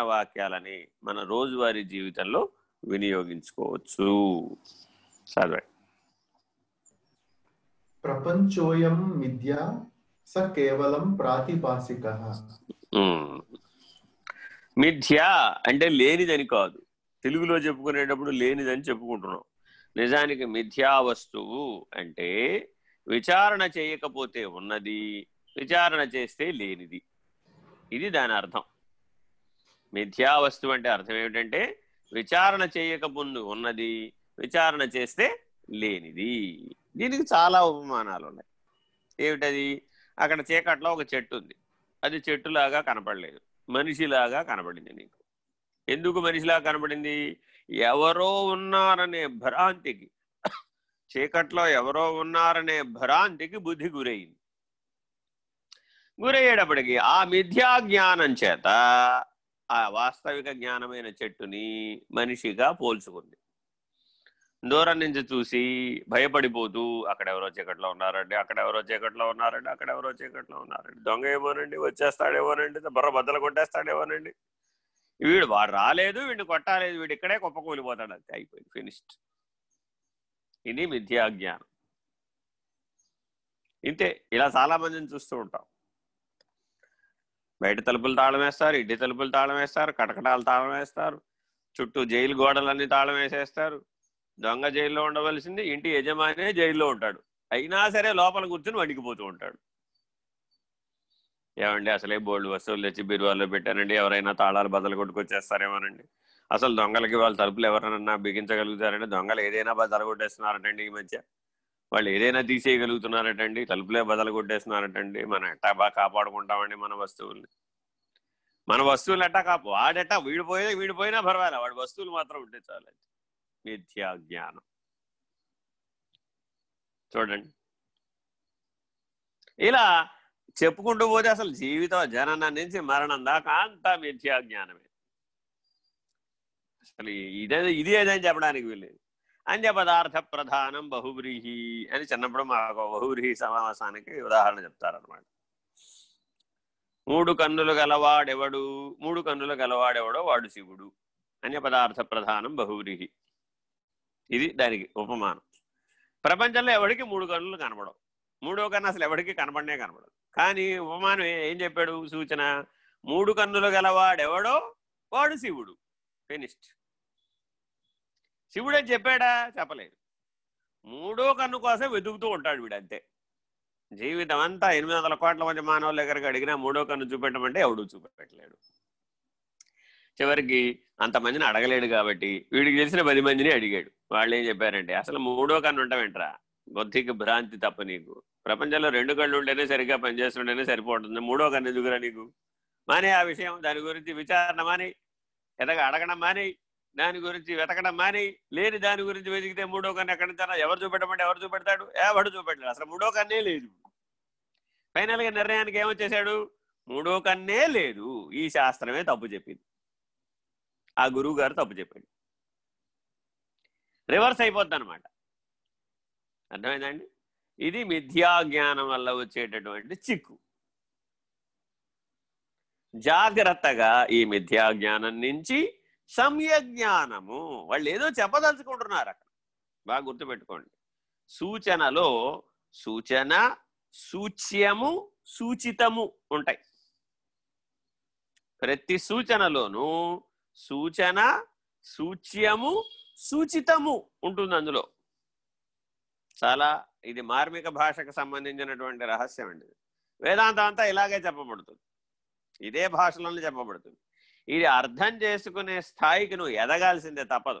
వాక్యాలని మన రోజువారీ జీవితంలో వినియోగించుకోవచ్చు. చదవండి ప్రపంచోయం మిథ్య స కేవలం ప్రాతిభాసిక. ఉమ్. మిథ్య అంటే లేనిదని కాదు. తెలుగులో చెప్పుకునేటప్పుడు లేనిదని చెప్పుకుంటున్నాం. నిజానికి మిథ్యా వస్తువు అంటే విచారణ చేయకపోతే ఉన్నది విచారణ చేస్తే లేనిది. ఇది దాని అర్థం. మిథ్యా వస్తువు అంటే అర్థం ఏమిటంటే విచారణ చేయకముందు ఉన్నది విచారణ చేస్తే లేనిది. దీనికి చాలా ఉపమానాలు ఉన్నాయి. ఏమిటది? అక్కడ చీకట్లో ఒక చెట్టు ఉంది. అది చెట్టులాగా కనపడలేదు. మనిషిలాగా కనపడింది నీకు. ఎందుకు మనిషిలాగా కనపడింది? ఎవరో ఉన్నారనే భ్రాంతికి. చీకట్లో ఎవరో ఉన్నారనే భ్రాంతికి బుద్ధి గురయింది గురయ్యేటప్పటికి ఆ మిథ్యా జ్ఞానం చేత ఆ వాస్తవిక జ్ఞానమైన చెట్టుని మనిషిగా పోల్చుకుంది. దూరం నుంచి చూసి భయపడిపోతూ అక్కడెవరో చీకట్లో ఉన్నారండి అక్కడెవరో చీకట్లో ఉన్నారండి అక్కడెవరో చీకట్లో ఉన్నారండి దొంగ ఏమోనండి వచ్చేస్తాడేమోనండి బుర్ర బద్దలు కొట్టేస్తాడేమోనండి. వీడు వాడు రాలేదు వీడిని కొట్టాలేదు వీడు ఇక్కడే కుప్పకూలిపోతాడు అంతే అయిపోయింది ఫినిష్డ్. ఇది మిథ్యాజ్ఞానం ఇంతే ఇలా చాలా మందిని చూస్తూ ఉంటాం. బయట తలుపులు తాళం వేస్తారు ఇంటి తలుపులు తాళం వేస్తారు కటకటాలు తాళం వేస్తారు చుట్టూ జైలు గోడలన్నీ తాళం వేసేస్తారు. దొంగ జైల్లో ఉండవలసింది ఇంటి యజమానే జైల్లో ఉంటాడు. అయినా సరే లోపల కూర్చుని వణికిపోతూ ఉంటాడు. ఏమండి అసలే బోల్డ్ వస్తువులు తెచ్చి బీరువాల్లో పెట్టానండి. ఎవరైనా తాళాలు బద్దలు కొట్టుకొచ్చేస్తారేమోనండి. అసలు దొంగలకి వాళ్ళ తలుపులు ఎవరైనా బిగించగలుగుతారంటే దొంగలు ఏదైనా బద్దలు కొట్టేస్తున్నారంటండి ఈ మధ్య. వాళ్ళు ఏదైనా తీసేయగలుగుతున్నారటండి తలుపులే బదలగొట్టేస్తున్నారటండి మనం ఎట్టా బాగా కాపాడుకుంటామండి మన వస్తువుల్ని. మన వస్తువులు ఎట్టా కాపు వాడెట్టా వీడిపోయినా వీడిపోయినా పర్వాలే వాడి వస్తువులు మాత్రం ఉంటే చాలండి మిథ్యా జ్ఞానం. చూడండి. ఇలా చెప్పుకుంటూ పోతే అసలు జీవితం జననం నుంచి మరణం దాకా అంతా మిథ్యా జ్ఞానమే. అసలు ఇదే ఇది ఏదని చెప్పడానికి వీళ్ళు అన్య పదార్థ ప్రధానం బహువ్రీహి అని చిన్నప్పుడు మాకు బహువ్రీహి సమావేశానికి ఉదాహరణ చెప్తారనమాట మూడు కన్నులు గలవాడెవడు? మూడు కన్నులు గలవాడెవడో? వాడు శివుడు. అన్య పదార్థ ప్రధానం బహువ్రీహి. ఇది దానికి ఉపమానం. ప్రపంచంలో ఎవడికి మూడు కన్నులు కనబడవు? మూడో కన్ను అసలు ఎవడికి కనబడనే కనబడదు. కానీ ఉపమానం ఏం చెప్పాడు? సూచన. మూడు కన్నులు గలవాడెవడో? వాడు శివుడు. ఫినిష్డ్. శివుడే చెప్పాడా? చెప్పలేదు. మూడో కన్ను కోసం వెతుకుతూ ఉంటాడు వీడు అంతే జీవితం అంతా ఎనిమిది వందల కోట్ల మంది మానవుల దగ్గరికి అడిగినా మూడో కన్ను చూపెట్టమంటే ఎవడు చూపెట్టలేడు చివరికి అంతమందిని అడగలేడు కాబట్టి వీడికి తెలిసిన పది మందిని అడిగాడు. వాళ్ళు ఏం చెప్పారంటే అసలు మూడో కన్ను ఉంటావేంట్రా బుద్ధికి భ్రాంతి తప్ప నీకు. ప్రపంచంలో రెండు కళ్ళు ఉంటేనే సరిగ్గా పనిచేస్తుంటేనే సరిపోతుంది. మూడో కన్ను ఎదుగురా నీకు? మానే ఆ విషయం దాని గురించి విచారణ మాని ఎదగ అడగడం మాని. దాని గురించి వెతకడం మాని లేని దాని గురించి వెతికితే మూడో కన్ను ఎక్కడి నుంచి ఎవరు చూపెట్టమంటే ఎవరు చూపెడతాడు? ఎవడు చూపెట్టలేదు. అసలు మూడో కన్నే లేదు. ఫైనల్గా నిర్ణయానికి ఏమొచ్చేసాడు మూడో కన్నే లేదు. ఈ శాస్త్రమే తప్పు చెప్పింది. ఆ గురువు గారు తప్పు చెప్పాడు. రివర్స్ అయిపోద్ది అనమాట అర్థమైందండి? ఇది మిథ్యా జ్ఞానం వల్ల వచ్చేటటువంటి చిక్కు. జాగ్రత్తగా ఈ మిథ్యా జ్ఞానం నుంచి సమ్యజ్ఞానము వాళ్ళు ఏదో చెప్పదలుచుకుంటున్నారు అక్కడ. బాగా గుర్తుపెట్టుకోండి. సూచనలో సూచన సూచ్యము సూచితము ఉంటాయి. ప్రతి సూచనలోనూ సూచన సూచ్యము సూచితము ఉంటుంది అందులో. చాలా ఇది మార్మిక భాషకు సంబంధించినటువంటి రహస్యం అండి. వేదాంతం అంతా ఇలాగే చెప్పబడుతుంది. ఇదే భాషలోనే చెప్పబడుతుంది. ఇది అర్థం చేసుకునే స్థాయికి నువ్వు ఎదగాల్సిందే తప్పదు.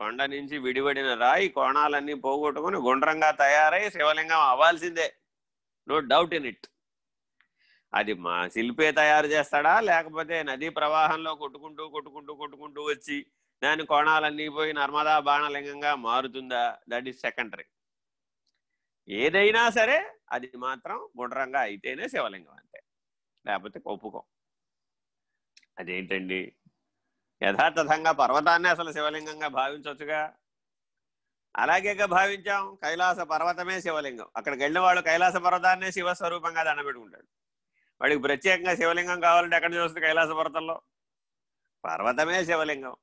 కొండ నుంచి విడివడిన రాయి కోణాలన్నీ పోగొట్టుకుని గుండ్రంగా తయారై శివలింగం అవ్వాల్సిందే. నో డౌట్ ఇన్ ఇట్ అది మా శిల్పే తయారు చేస్తాడా? లేకపోతే నదీ ప్రవాహంలో కొట్టుకుంటూ కొట్టుకుంటూ కొట్టుకుంటూ వచ్చి దాని కోణాలన్నీ పోయి నర్మదా బాణలింగంగా మారుతుందా? దట్ ఈస్ సెకండరీ ఏదైనా సరే అది మాత్రం గుండ్రంగా అయితేనే శివలింగం అంతే. లేకపోతే ఒప్పుకోం. అదేంటండి? యథాతథంగా పర్వతాన్ని అసలు శివలింగంగా భావించవచ్చుగా అలాగేగా భావించాం కైలాస పర్వతమే శివలింగం. అక్కడికి వెళ్ళిన వాడు కైలాస పర్వతాన్నే శివస్వరూపంగా దండబెట్టుకుంటాడు వాడికి ప్రత్యేకంగా శివలింగం కావాలంటే ఎక్కడ చూస్తుంది కైలాస పర్వతంలో? పర్వతమే శివలింగం.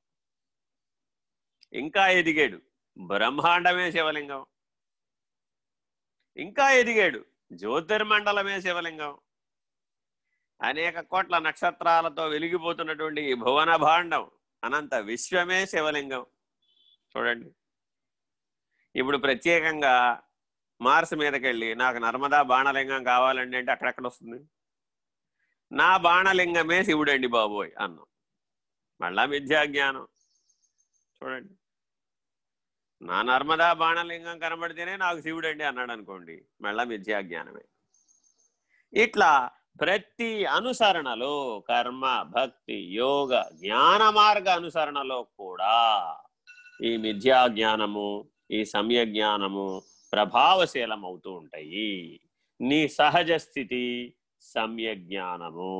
ఇంకా ఎదిగాడు బ్రహ్మాండమే శివలింగం. ఇంకా ఎదిగాడు జ్యోతిర్మండలమే శివలింగం. అనేక కోట్ల నక్షత్రాలతో వెలిగిపోతున్నటువంటి ఈ భువన భాండం అనంత విశ్వమే శివలింగం. చూడండి. ఇప్పుడు ప్రత్యేకంగా మార్స్ మీదకి వెళ్ళి నాకు నర్మదా బాణలింగం కావాలండి అంటే అక్కడెక్కడ వస్తుంది? నా బాణలింగమే శివుడండి బాబోయ్ అన్నాం. మళ్ళా మిథ్యాజ్ఞానం. చూడండి. నా నర్మదా బాణలింగం కనబడితేనే నాకు శివుడండి అన్నాడు అనుకోండి మళ్ళా మిథ్యాజ్ఞానమే. ఇట్లా ప్రతి అనుసరణలో కర్మ భక్తి యోగ జ్ఞాన మార్గ అనుసరణలో కూడా ఈ మిథ్యా జ్ఞానము ఈ సమ్య జ్ఞానము ప్రభావశీలం అవుతూ ఉంటాయి. నీ సహజ స్థితి సమ్య జ్ఞానము.